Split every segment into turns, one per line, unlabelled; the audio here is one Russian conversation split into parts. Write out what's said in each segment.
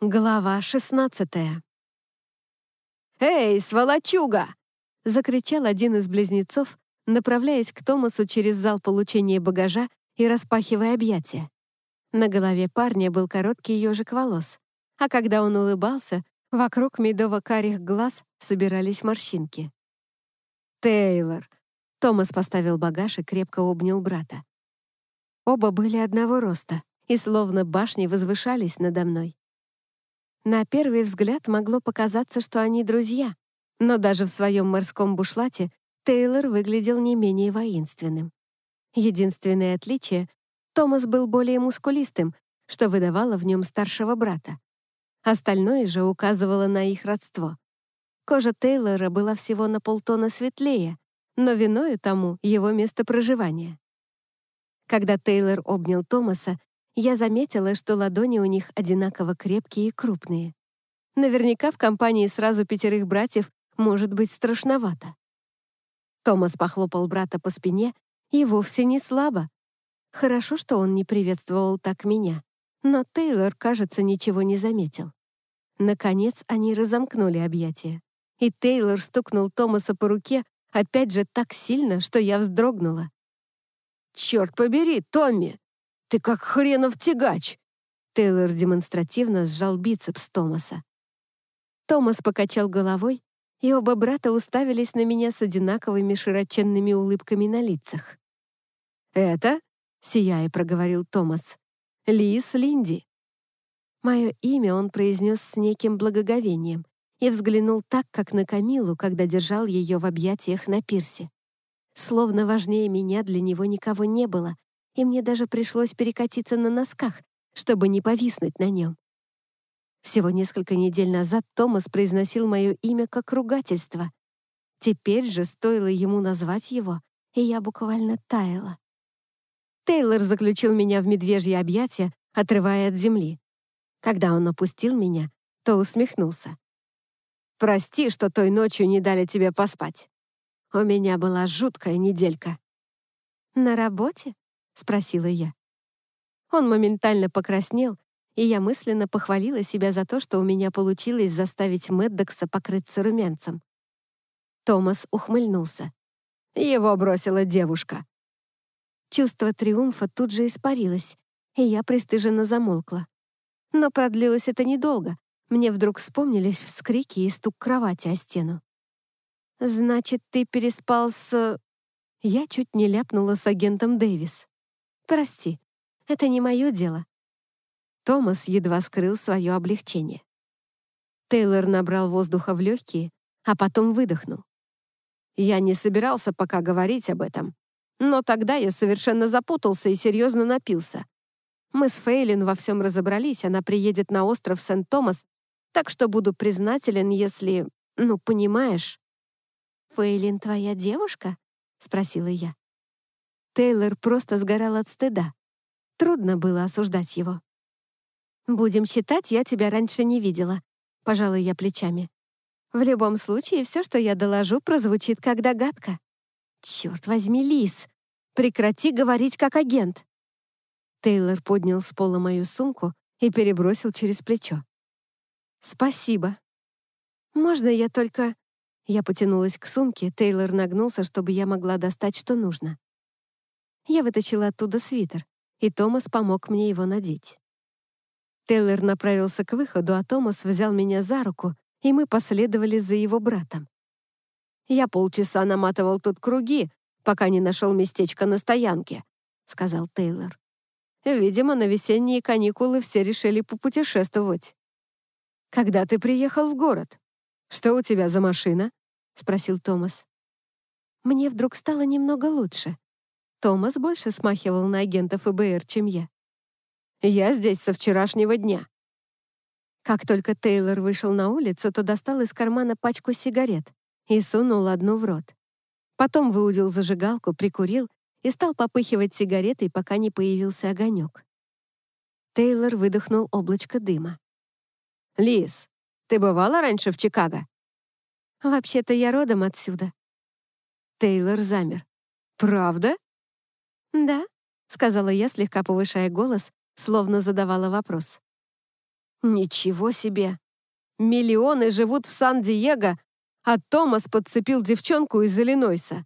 Глава 16
«Эй, сволочуга!» — закричал один из близнецов, направляясь к Томасу через зал получения багажа и распахивая объятия. На голове парня был короткий ежик волос, а когда он улыбался, вокруг медово-карих глаз собирались морщинки. «Тейлор!» — Томас поставил багаж и крепко обнял брата. Оба были одного роста и словно башни возвышались надо мной. На первый взгляд могло показаться, что они друзья, но даже в своем морском бушлате Тейлор выглядел не менее воинственным. Единственное отличие — Томас был более мускулистым, что выдавало в нем старшего брата. Остальное же указывало на их родство. Кожа Тейлора была всего на полтона светлее, но виною тому его место проживания. Когда Тейлор обнял Томаса, я заметила, что ладони у них одинаково крепкие и крупные. Наверняка в компании сразу пятерых братьев может быть страшновато. Томас похлопал брата по спине и вовсе не слабо. Хорошо, что он не приветствовал так меня, но Тейлор, кажется, ничего не заметил. Наконец они разомкнули объятия, и Тейлор стукнул Томаса по руке опять же так сильно, что я вздрогнула. «Черт побери, Томми! Ты как хренов тягач!» Тейлор демонстративно сжал бицепс Томаса. Томас покачал головой, и оба брата уставились на меня с одинаковыми широченными улыбками на лицах. «Это?» — сияя проговорил Томас. «Лис Линди». Мое имя он произнес с неким благоговением и взглянул так, как на Камилу, когда держал ее в объятиях на пирсе. Словно важнее меня для него никого не было, и мне даже пришлось перекатиться на носках, чтобы не повиснуть на нем. Всего несколько недель назад Томас произносил мое имя как ругательство. Теперь же стоило ему назвать его, и я буквально таяла. Тейлор заключил меня в медвежье объятия, отрывая от земли. Когда он опустил меня, то усмехнулся. «Прости, что той ночью не дали тебе поспать. У меня была жуткая неделька». «На работе?» — спросила я. Он моментально покраснел, и я мысленно похвалила себя за то, что у меня получилось заставить Мэддокса покрыться румянцем. Томас ухмыльнулся. Его бросила девушка. Чувство триумфа тут же испарилось, и я пристыженно замолкла. Но продлилось это недолго. Мне вдруг вспомнились вскрики и стук кровати о стену. «Значит, ты переспал с...» Я чуть не ляпнула с агентом Дэвис. «Прости, это не мое дело». Томас едва скрыл свое облегчение. Тейлор набрал воздуха в легкие, а потом выдохнул. Я не собирался пока говорить об этом, но тогда я совершенно запутался и серьезно напился. Мы с Фейлин во всем разобрались, она приедет на остров Сент-Томас, так что буду признателен, если... Ну, понимаешь. «Фейлин твоя девушка?» — спросила я. Тейлор просто сгорал от стыда. Трудно было осуждать его. «Будем считать, я тебя раньше не видела», — пожалуй я плечами. «В любом случае, все, что я доложу, прозвучит как догадка». «Черт возьми, Лис! Прекрати говорить как агент!» Тейлор поднял с пола мою сумку и перебросил через плечо. «Спасибо. Можно я только...» Я потянулась к сумке, Тейлор нагнулся, чтобы я могла достать, что нужно. Я вытащила оттуда свитер, и Томас помог мне его надеть. Тейлор направился к выходу, а Томас взял меня за руку, и мы последовали за его братом. «Я полчаса наматывал тут круги, пока не нашел местечко на стоянке», — сказал Тейлор. «Видимо, на весенние каникулы все решили попутешествовать». «Когда ты приехал в город? Что у тебя за машина?» — спросил Томас. Мне вдруг стало немного лучше. Томас больше смахивал на агента ФБР, чем я. «Я здесь со вчерашнего дня». Как только Тейлор вышел на улицу, то достал из кармана пачку сигарет и сунул одну в рот. Потом выудил зажигалку, прикурил и стал попыхивать сигаретой, пока не появился огонек. Тейлор выдохнул облачко дыма. «Лиз, ты бывала раньше в Чикаго?» «Вообще-то я родом отсюда». Тейлор замер. «Правда?» «Да», — сказала я, слегка повышая голос, словно задавала вопрос. Ничего себе! Миллионы живут в Сан-Диего, а Томас подцепил девчонку из Иллинойса.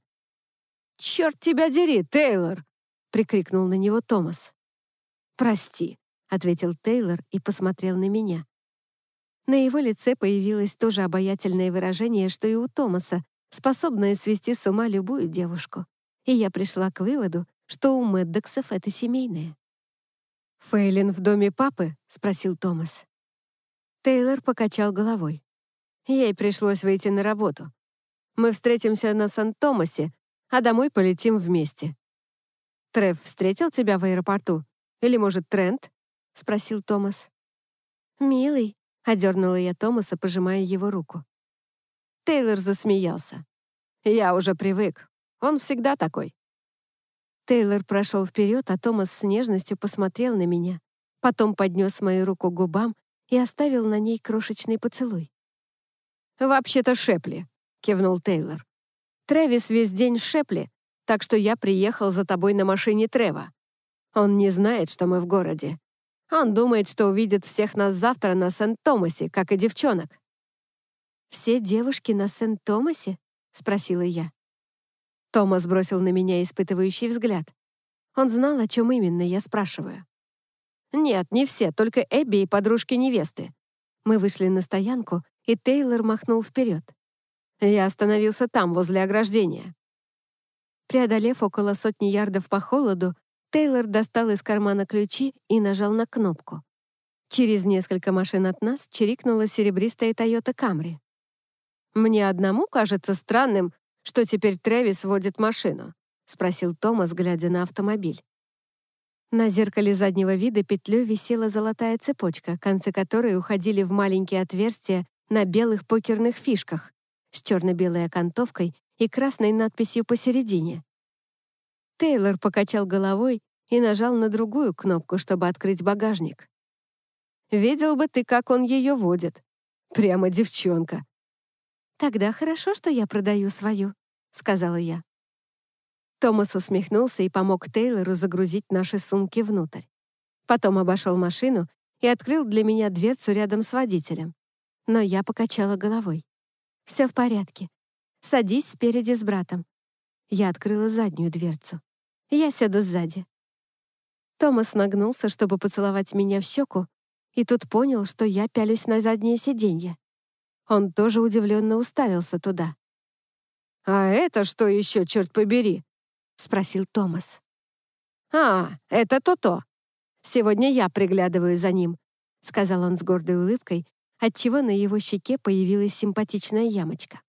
«Черт тебя дери, Тейлор!» — прикрикнул на него Томас. «Прости», — ответил Тейлор и посмотрел на меня. На его лице появилось то же обаятельное выражение, что и у Томаса, способное свести с ума любую девушку. И я пришла к выводу, что у Мэддоксов это семейное. «Фейлин в доме папы?» — спросил Томас. Тейлор покачал головой. Ей пришлось выйти на работу. Мы встретимся на Сан-Томасе, а домой полетим вместе. Трев встретил тебя в аэропорту? Или, может, Трент?» — спросил Томас. «Милый», — одернула я Томаса, пожимая его руку. Тейлор засмеялся. «Я уже привык. Он всегда такой». Тейлор прошел вперед, а Томас с нежностью посмотрел на меня, потом поднес мою руку к губам и оставил на ней крошечный поцелуй. «Вообще-то Шепли», — кивнул Тейлор. «Трэвис весь день Шепли, так что я приехал за тобой на машине Трева. Он не знает, что мы в городе. Он думает, что увидит всех нас завтра на Сент-Томасе, как и девчонок». «Все девушки на Сент-Томасе?» — спросила я. Томас бросил на меня испытывающий взгляд. Он знал, о чем именно я спрашиваю. «Нет, не все, только Эбби и подружки невесты». Мы вышли на стоянку, и Тейлор махнул вперед. Я остановился там, возле ограждения. Преодолев около сотни ярдов по холоду, Тейлор достал из кармана ключи и нажал на кнопку. Через несколько машин от нас чирикнула серебристая Toyota Camry. «Мне одному кажется странным, что теперь Трэвис водит машину», — спросил Томас, глядя на автомобиль. На зеркале заднего вида петлей висела золотая цепочка, концы которой уходили в маленькие отверстия на белых покерных фишках с черно-белой окантовкой и красной надписью посередине. Тейлор покачал головой и нажал на другую кнопку, чтобы открыть багажник. «Видел бы ты, как он ее водит. Прямо девчонка». «Тогда хорошо, что я продаю свою», — сказала я. Томас усмехнулся и помог Тейлору загрузить наши сумки внутрь. Потом обошел машину и открыл для меня дверцу рядом с водителем. Но я покачала головой. «Все в порядке. Садись спереди с братом». Я открыла заднюю дверцу. Я сяду сзади». Томас нагнулся, чтобы поцеловать меня в щеку, и тут понял, что я пялюсь на заднее сиденье. Он тоже удивленно уставился туда. «А это что еще, черт побери?» — спросил Томас. «А, это то-то. Сегодня я приглядываю за ним», — сказал он с гордой улыбкой, отчего на его щеке появилась симпатичная ямочка.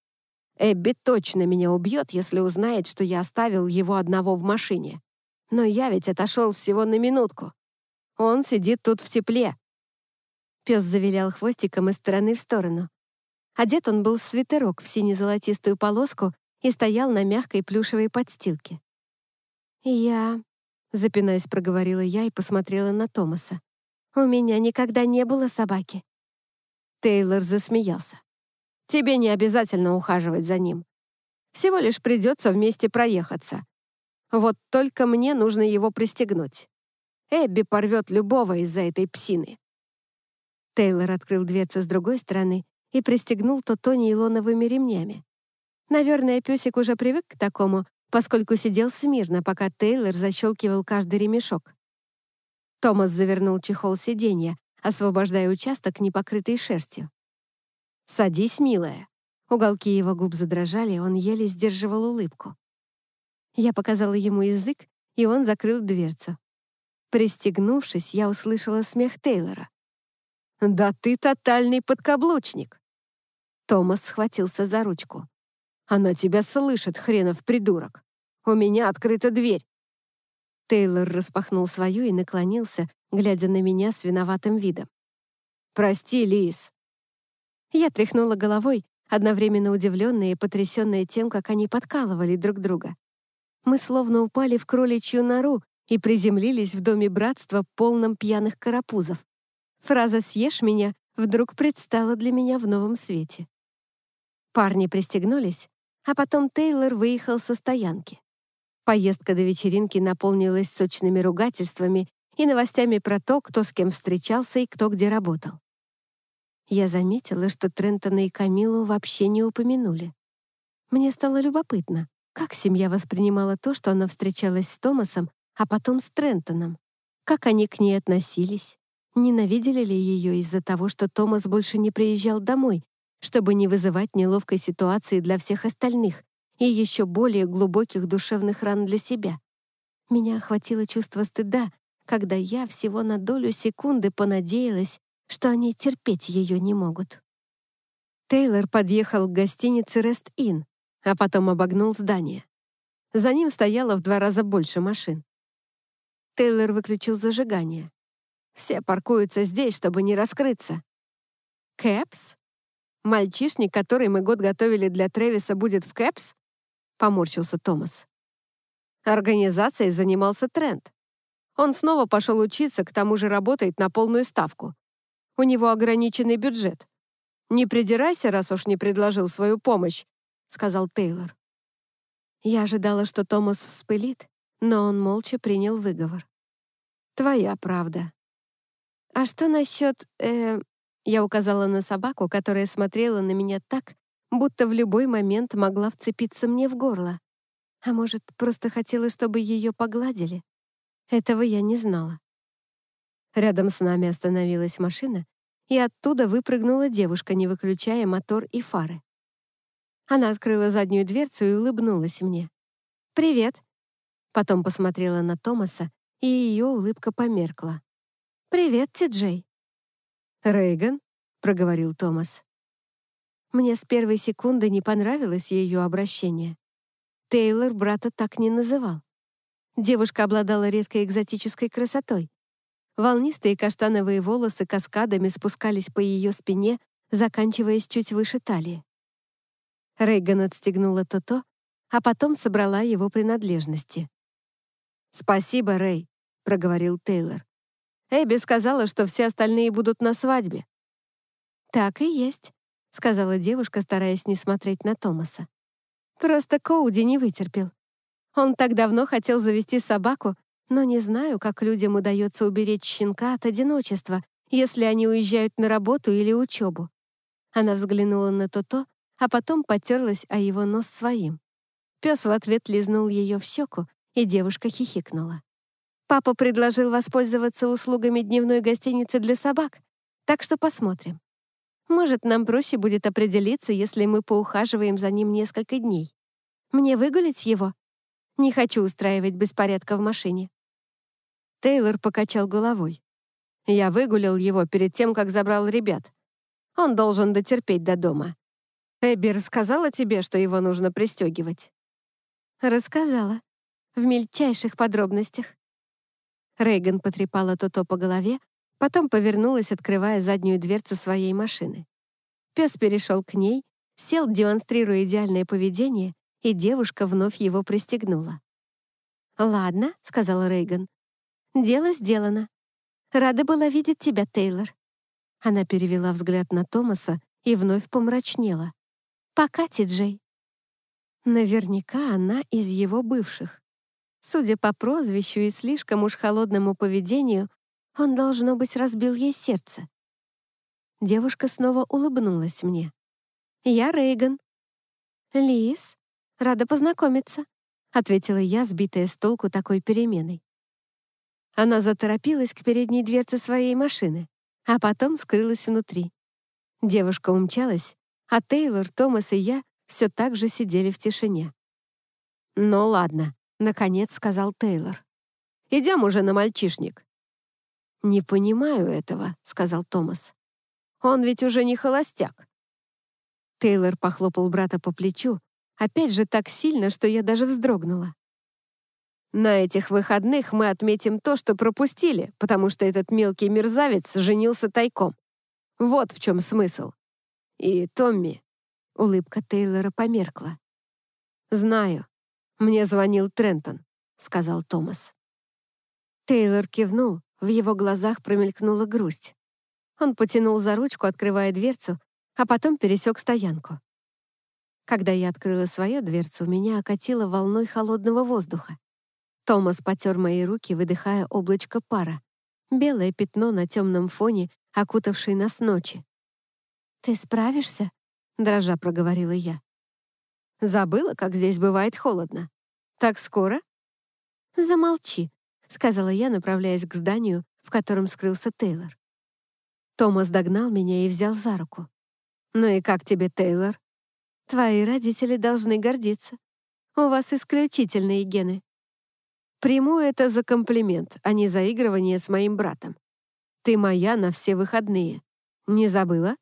Эбби точно меня убьет, если узнает, что я оставил его одного в машине. Но я ведь отошел всего на минутку. Он сидит тут в тепле. Пес завилял хвостиком из стороны в сторону. Одет он был в свитерок в сине-золотистую полоску и стоял на мягкой плюшевой подстилке. «Я...» — запинаясь, проговорила я и посмотрела на Томаса. «У меня никогда не было собаки». Тейлор засмеялся. Тебе не обязательно ухаживать за ним. Всего лишь придется вместе проехаться. Вот только мне нужно его пристегнуть. Эбби порвет любого из-за этой псины». Тейлор открыл дверцу с другой стороны и пристегнул то нейлоновыми ремнями. Наверное, песик уже привык к такому, поскольку сидел смирно, пока Тейлор защелкивал каждый ремешок. Томас завернул чехол сиденья, освобождая участок, не покрытый шерстью. «Садись, милая». Уголки его губ задрожали, он еле сдерживал улыбку. Я показала ему язык, и он закрыл дверцу. Пристегнувшись, я услышала смех Тейлора. «Да ты тотальный подкаблучник!» Томас схватился за ручку. «Она тебя слышит, хренов придурок! У меня открыта дверь!» Тейлор распахнул свою и наклонился, глядя на меня с виноватым видом. «Прости, Лис, я тряхнула головой, одновременно удивленная и потрясенная тем, как они подкалывали друг друга. Мы словно упали в кроличью нору и приземлились в доме братства, полном пьяных карапузов. Фраза «съешь меня» вдруг предстала для меня в новом свете. Парни пристегнулись, а потом Тейлор выехал со стоянки. Поездка до вечеринки наполнилась сочными ругательствами и новостями про то, кто с кем встречался и кто где работал. Я заметила, что Трентона и Камилу вообще не упомянули. Мне стало любопытно, как семья воспринимала то, что она встречалась с Томасом, а потом с Трентоном. Как они к ней относились? Ненавидели ли ее из-за того, что Томас больше не приезжал домой, чтобы не вызывать неловкой ситуации для всех остальных и еще более глубоких душевных ран для себя? Меня охватило чувство стыда, когда я всего на долю секунды понадеялась, что они терпеть ее не могут. Тейлор подъехал к гостинице «Рест Inn», а потом обогнул здание. За ним стояло в два раза больше машин. Тейлор выключил зажигание. Все паркуются здесь, чтобы не раскрыться. Кэпс? Мальчишник, который мы год готовили для Трэвиса, будет в Кэпс? Поморщился Томас. Организацией занимался Трент. Он снова пошел учиться, к тому же работает на полную ставку. У него ограниченный бюджет. «Не придирайся, раз уж не предложил свою помощь», — сказал Тейлор. Я ожидала, что Томас вспылит, но он молча принял выговор. «Твоя правда». «А что насчет...» э... Я указала на собаку, которая смотрела на меня так, будто в любой момент могла вцепиться мне в горло. А может, просто хотела, чтобы ее погладили? Этого я не знала. Рядом с нами остановилась машина, и оттуда выпрыгнула девушка, не выключая мотор и фары. Она открыла заднюю дверцу и улыбнулась мне. «Привет!» Потом посмотрела на Томаса, и ее улыбка померкла. «Привет, Ти-Джей!» «Рейган?» — проговорил Томас. Мне с первой секунды не понравилось ее обращение. Тейлор брата так не называл. Девушка обладала редкой экзотической красотой. Волнистые каштановые волосы каскадами спускались по ее спине, заканчиваясь чуть выше талии. Рейган отстегнула то-то, а потом собрала его принадлежности. «Спасибо, Рэй», — проговорил Тейлор. «Эбби сказала, что все остальные будут на свадьбе». «Так и есть», — сказала девушка, стараясь не смотреть на Томаса. «Просто Коуди не вытерпел. Он так давно хотел завести собаку, но не знаю, как людям удается уберечь щенка от одиночества, если они уезжают на работу или учебу. Она взглянула на то-то, а потом потерлась о его нос своим. Пес в ответ лизнул ее в щеку, и девушка хихикнула. «Папа предложил воспользоваться услугами дневной гостиницы для собак, так что посмотрим. Может, нам проще будет определиться, если мы поухаживаем за ним несколько дней. Мне выгулить его? Не хочу устраивать беспорядка в машине». Тейлор покачал головой. «Я выгулил его перед тем, как забрал ребят. Он должен дотерпеть до дома. Эбби рассказала тебе, что его нужно пристегивать?» «Рассказала. В мельчайших подробностях». Рейган потрепала Тото по голове, потом повернулась, открывая заднюю дверцу своей машины. Пес перешел к ней, сел, демонстрируя идеальное поведение, и девушка вновь его пристегнула. «Ладно», — сказала Рейган. «Дело сделано. Рада была видеть тебя, Тейлор». Она перевела взгляд на Томаса и вновь помрачнела. «Пока, Ти-Джей». Наверняка она из его бывших. Судя по прозвищу и слишком уж холодному поведению, он, должно быть, разбил ей сердце. Девушка снова улыбнулась мне. «Я Рейган». «Лис, рада познакомиться», — ответила я, сбитая с толку такой переменой. Она заторопилась к передней дверце своей машины, а потом скрылась внутри. Девушка умчалась, а Тейлор, Томас и я все так же сидели в тишине. «Ну ладно», — наконец сказал Тейлор. «Идем уже на мальчишник». «Не понимаю этого», — сказал Томас. «Он ведь уже не холостяк». Тейлор похлопал брата по плечу, опять же так сильно, что я даже вздрогнула. На этих выходных мы отметим то, что пропустили, потому что этот мелкий мерзавец женился тайком. Вот в чем смысл. И Томми... Улыбка Тейлора померкла. «Знаю. Мне звонил Трентон», — сказал Томас. Тейлор кивнул, в его глазах промелькнула грусть. Он потянул за ручку, открывая дверцу, а потом пересек стоянку. Когда я открыла свою дверцу, меня окатило волной холодного воздуха. Томас потер мои руки, выдыхая облачко пара. Белое пятно на темном фоне, окутавшей нас ночи. «Ты справишься?» — дрожа проговорила я. «Забыла, как здесь бывает холодно. Так скоро?» «Замолчи», — сказала я, направляясь к зданию, в котором скрылся Тейлор. Томас догнал меня и взял за руку. «Ну и как тебе, Тейлор?» «Твои родители должны гордиться. У вас исключительные гены». Приму это за комплимент, а не заигрывание с моим братом. Ты моя на все выходные. Не забыла?»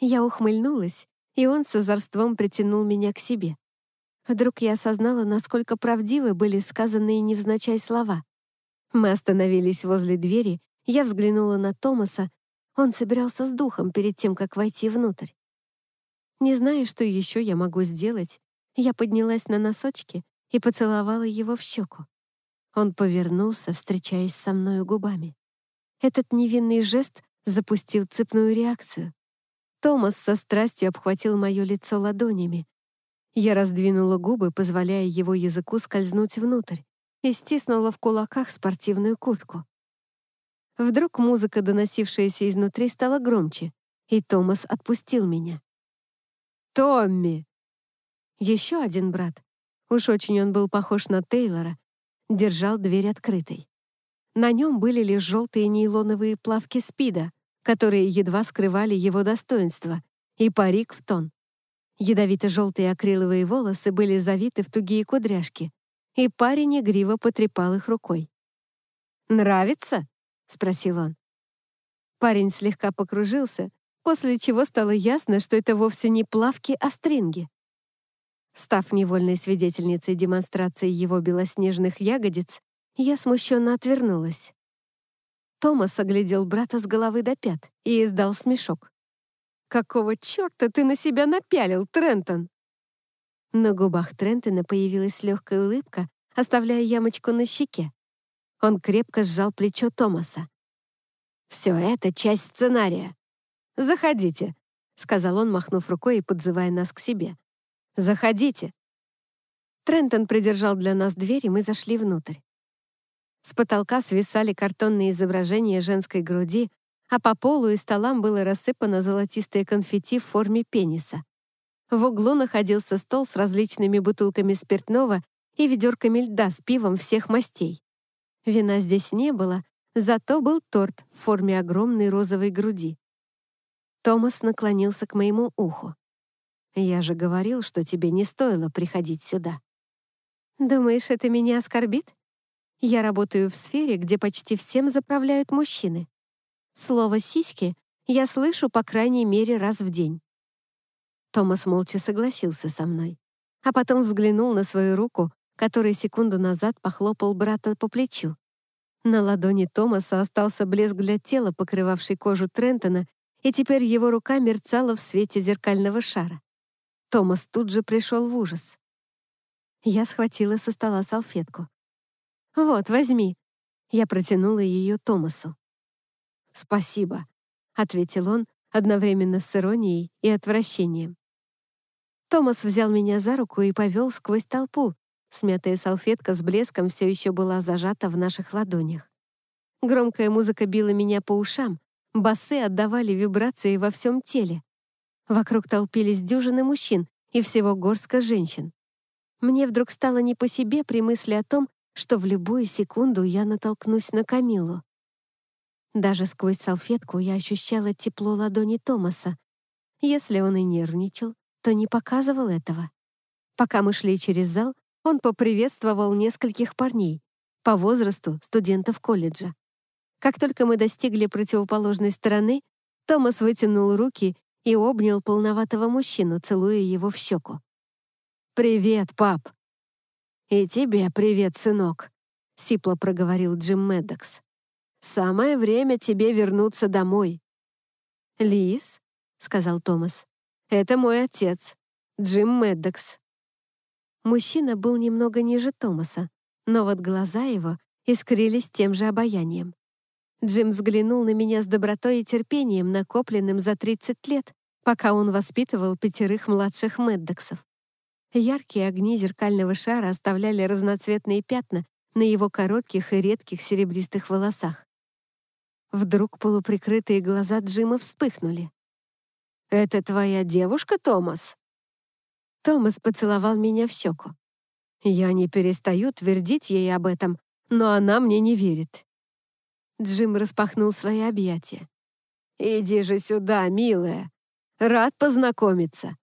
Я ухмыльнулась, и он с озорством притянул меня к себе. Вдруг я осознала, насколько правдивы были сказанные невзначай слова. Мы остановились возле двери, я взглянула на Томаса, он собирался с духом перед тем, как войти внутрь. Не зная, что еще я могу сделать, я поднялась на носочки и поцеловала его в щеку. Он повернулся, встречаясь со мною губами. Этот невинный жест запустил цепную реакцию. Томас со страстью обхватил мое лицо ладонями. Я раздвинула губы, позволяя его языку скользнуть внутрь, и стиснула в кулаках спортивную куртку. Вдруг музыка, доносившаяся изнутри, стала громче, и Томас отпустил меня. «Томми!» Еще один брат, уж очень он был похож на Тейлора, держал дверь открытой. На нем были лишь желтые нейлоновые плавки спида, которые едва скрывали его достоинство, и парик в тон. Ядовито-желтые акриловые волосы были завиты в тугие кудряшки, и парень игриво потрепал их рукой. «Нравится?» — спросил он. Парень слегка покружился, после чего стало ясно, что это вовсе не плавки, а стринги. Став невольной свидетельницей демонстрации его белоснежных ягодиц, я смущенно отвернулась. Томас оглядел брата с головы до пят и издал смешок. «Какого черта ты на себя напялил, Трентон?» На губах Трентона появилась легкая улыбка, оставляя ямочку на щеке. Он крепко сжал плечо Томаса. «Все это часть сценария. Заходите», — сказал он, махнув рукой и подзывая нас к себе. «Заходите». Трентон придержал для нас дверь, и мы зашли внутрь. С потолка свисали картонные изображения женской груди, а по полу и столам было рассыпано золотистое конфетти в форме пениса. В углу находился стол с различными бутылками спиртного и ведерками льда с пивом всех мастей. Вина здесь не было, зато был торт в форме огромной розовой груди. Томас наклонился к моему уху. «Я же говорил, что тебе не стоило приходить сюда». «Думаешь, это меня оскорбит?» Я работаю в сфере, где почти всем заправляют мужчины. Слово «сиськи» я слышу по крайней мере раз в день. Томас молча согласился со мной, а потом взглянул на свою руку, которой секунду назад похлопал брата по плечу. На ладони Томаса остался блеск для тела, покрывавший кожу Трентона, и теперь его рука мерцала в свете зеркального шара. Томас тут же пришел в ужас. Я схватила со стола салфетку. «Вот, возьми». Я протянула ее Томасу. «Спасибо», — ответил он одновременно с иронией и отвращением. Томас взял меня за руку и повел сквозь толпу. Смятая салфетка с блеском все еще была зажата в наших ладонях. Громкая музыка била меня по ушам, басы отдавали вибрации во всем теле. Вокруг толпились дюжины мужчин и всего горстка женщин. Мне вдруг стало не по себе при мысли о том, что в любую секунду я натолкнусь на Камилу. Даже сквозь салфетку я ощущала тепло ладони Томаса. Если он и нервничал, то не показывал этого. Пока мы шли через зал, он поприветствовал нескольких парней, по возрасту студентов колледжа. Как только мы достигли противоположной стороны, Томас вытянул руки и обнял полноватого мужчину, целуя его в щеку. «Привет, пап!» «И тебе привет, сынок», — сипло проговорил Джим Меддокс. «Самое время тебе вернуться домой». «Лис», — сказал Томас, — «это мой отец, Джим Меддокс». Мужчина был немного ниже Томаса, но вот глаза его искрились тем же обаянием. Джим взглянул на меня с добротой и терпением, накопленным за 30 лет, пока он воспитывал пятерых младших Меддоксов. Яркие огни зеркального шара оставляли разноцветные пятна на его коротких и редких серебристых волосах. Вдруг полуприкрытые глаза Джима вспыхнули. Это твоя девушка, Томас?» Томас поцеловал меня в щеку. Я не перестаю твердить ей об этом, но она мне не верит. Джим распахнул свои объятия. «Иди же сюда, милая. Рад познакомиться».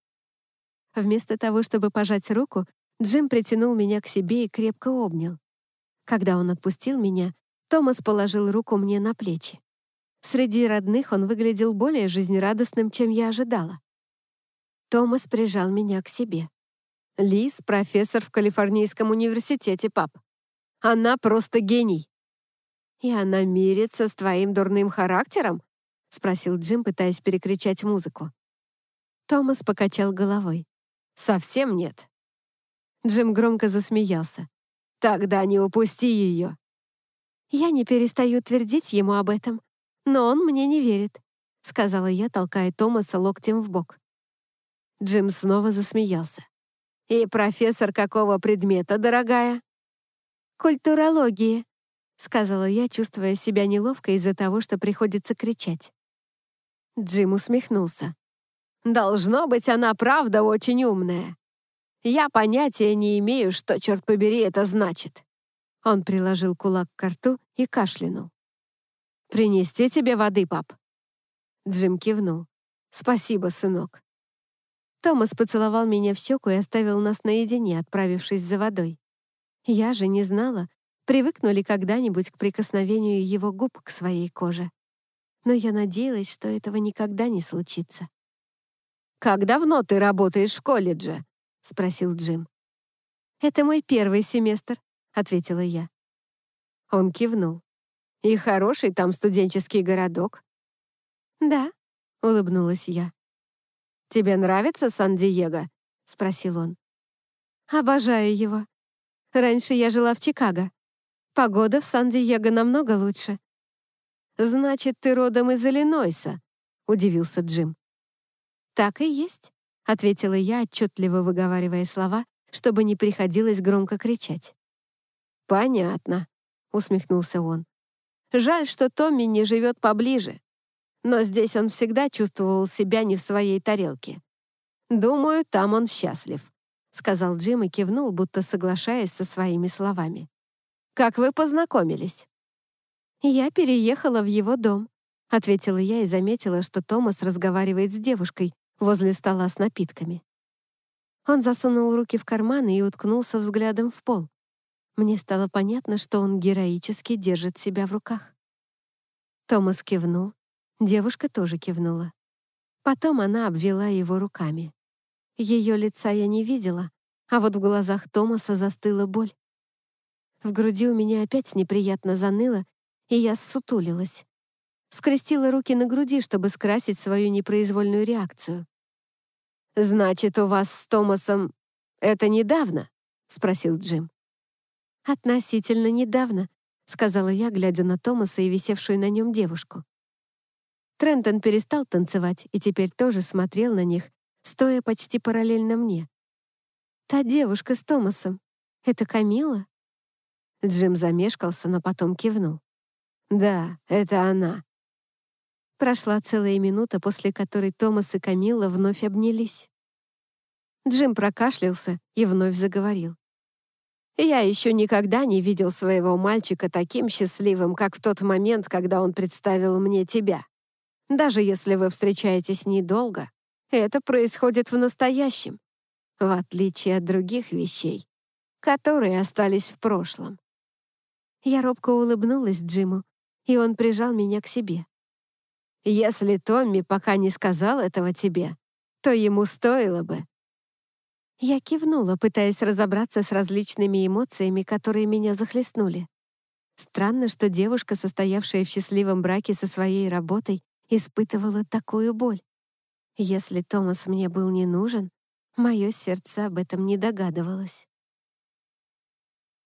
Вместо того, чтобы пожать руку, Джим притянул меня к себе и крепко обнял. Когда он отпустил меня, Томас положил руку мне на плечи. Среди родных он выглядел более жизнерадостным, чем я ожидала. Томас прижал меня к себе. «Лиз — профессор в Калифорнийском университете, пап. Она просто гений». «И она мирится с твоим дурным характером?» — спросил Джим, пытаясь перекричать музыку. Томас покачал головой. «Совсем нет». Джим громко засмеялся. «Тогда не упусти ее». Я не перестаю твердить ему об этом, но он мне не верит», — сказала я, толкая Томаса локтем в бок. Джим снова засмеялся. «И профессор какого предмета, дорогая?» «Культурологии», — сказала я, чувствуя себя неловко из-за того, что приходится кричать. Джим усмехнулся. «Должно быть, она правда очень умная. Я понятия не имею, что, черт побери, это значит». Он приложил кулак к рту и кашлянул. «Принести тебе воды, пап?» Джим кивнул. «Спасибо, сынок». Томас поцеловал меня в щеку и оставил нас наедине, отправившись за водой. Я же не знала, привыкну ли когда-нибудь к прикосновению его губ к своей коже. Но я надеялась, что этого никогда не случится. «Как давно ты работаешь в колледже?» — спросил Джим. «Это мой первый семестр», — ответила я. Он кивнул. И хороший там студенческий городок». «Да», — улыбнулась я. «Тебе нравится Сан-Диего?» — спросил он. «Обожаю его. Раньше я жила в Чикаго. Погода в Сан-Диего намного лучше». «Значит, ты родом из Иллинойса?» — удивился Джим. «Так и есть», — ответила я, отчетливо выговаривая слова, чтобы не приходилось громко кричать. «Понятно», — усмехнулся он. Жаль, что Томми не живет поближе. Но здесь он всегда чувствовал себя не в своей тарелке. «Думаю, там он счастлив», — сказал Джим и кивнул, будто соглашаясь со своими словами. «Как вы познакомились?» «Я переехала в его дом», — ответила я и заметила, что Томас разговаривает с девушкой возле стола с напитками. Он засунул руки в карманы и уткнулся взглядом в пол. Мне стало понятно, что он героически держит себя в руках. Томас кивнул, девушка тоже кивнула. Потом она обвела его руками. Ее лица я не видела, а вот в глазах Томаса застыла боль. В груди у меня опять неприятно заныло, и я ссутулилась. Скрестила руки на груди, чтобы скрасить свою непроизвольную реакцию. «Значит, у вас с Томасом это недавно?» — спросил Джим. «Относительно недавно», — сказала я, глядя на Томаса и висевшую на нем девушку. Трентон перестал танцевать и теперь тоже смотрел на них, стоя почти параллельно мне. «Та девушка с Томасом. Это Камила?» Джим замешкался, но потом кивнул. «Да, это она». Прошла целая минута, после которой Томас и Камила вновь обнялись. Джим прокашлялся и вновь заговорил. Я еще никогда не видел своего мальчика таким счастливым, как в тот момент, когда он представил мне тебя. Даже если вы встречаетесь недолго, это происходит в настоящем, в отличие от других вещей, которые остались в прошлом. Я робко улыбнулась Джиму, и он прижал меня к себе. «Если Томми пока не сказал этого тебе, то ему стоило бы», я кивнула, пытаясь разобраться с различными эмоциями, которые меня захлестнули. Странно, что девушка, состоявшая в счастливом браке со своей работой, испытывала такую боль. Если Томас мне был не нужен, мое сердце об этом не догадывалось.